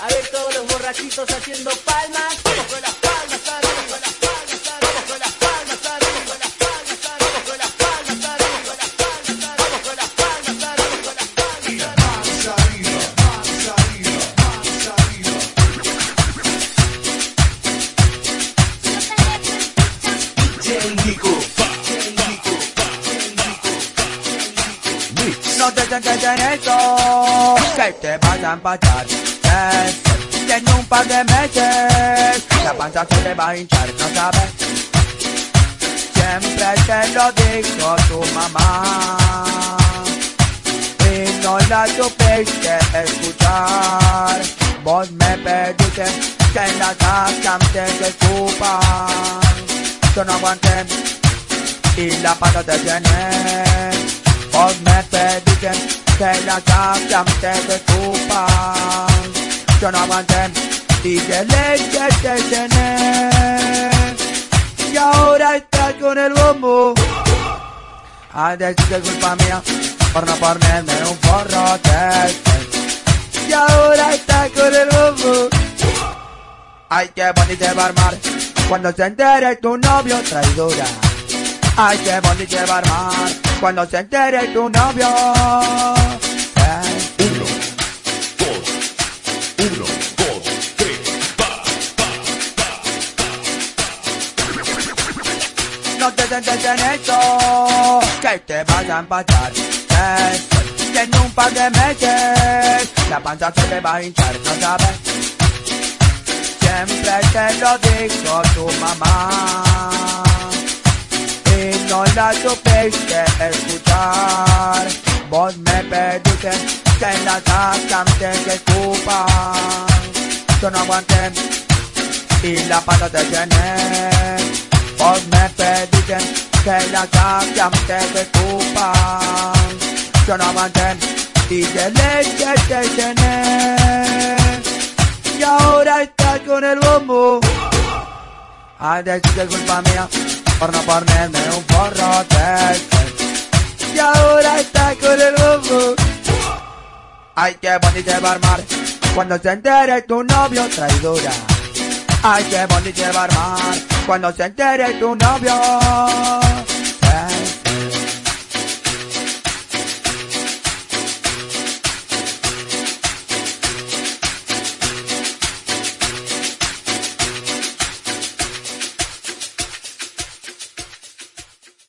A ver todos los borrachitos haciendo palmas. Vamos con las palmas, vamos con las palmas, vamos con las palmas, vamos con las palmas, vamos con las palmas, vamos con las palmas, No te sientes en eso, que te vas a que en un par de meses la panza se te va a hinchar, no sabes. Siempre te lo dijo tu mamá y no la supiste escuchar. Vos me pediste que en la casa te escupan. Yo no aguanté y la pata te tiene. Vos me pediste que la casa te escupan. Yo no aguanté y de leche te. Y ahora estás con el bombo. A decir que es culpa mía por no ponerme un forrote. Y ahora estás con el bombo. Ay, qué bonito va a armar cuando se entere tu novio traidora. Ay, qué bonito va a armar cuando se entere tu novio. Eh, Uno, dos, uno, dos, tres, pa, No te sientes en eso, que te vas a empachar. Eh, que en un par de meses la panza se te va a hinchar, ¿no sabes? Siempre te lo dijo tu mamá y no la supiste escuchar. Vos me pediste que la casa te escupan. Yo no aguanté y la pata te llené. Vos me pediste que la casa te escupan. Yo no aguanté y de leche te llené. Y ahora estás con el bombo. A decir que es culpa mía por no ponerme un forrote. Y ahora estás con el bombo. Ay, qué bonito va a armar cuando se entere tu novio traidora. Ay, qué bonito va a armar cuando se entere tu novio.